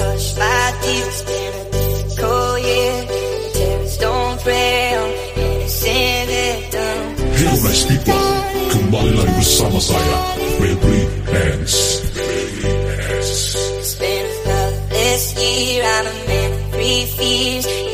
hush my tears. It's been a difficult year. Terrorists don't prey on innocent victims. Hello nice people, kembali lagi bersama saya, Baby Hands. It's been a loveless year. I'm a man of three fears.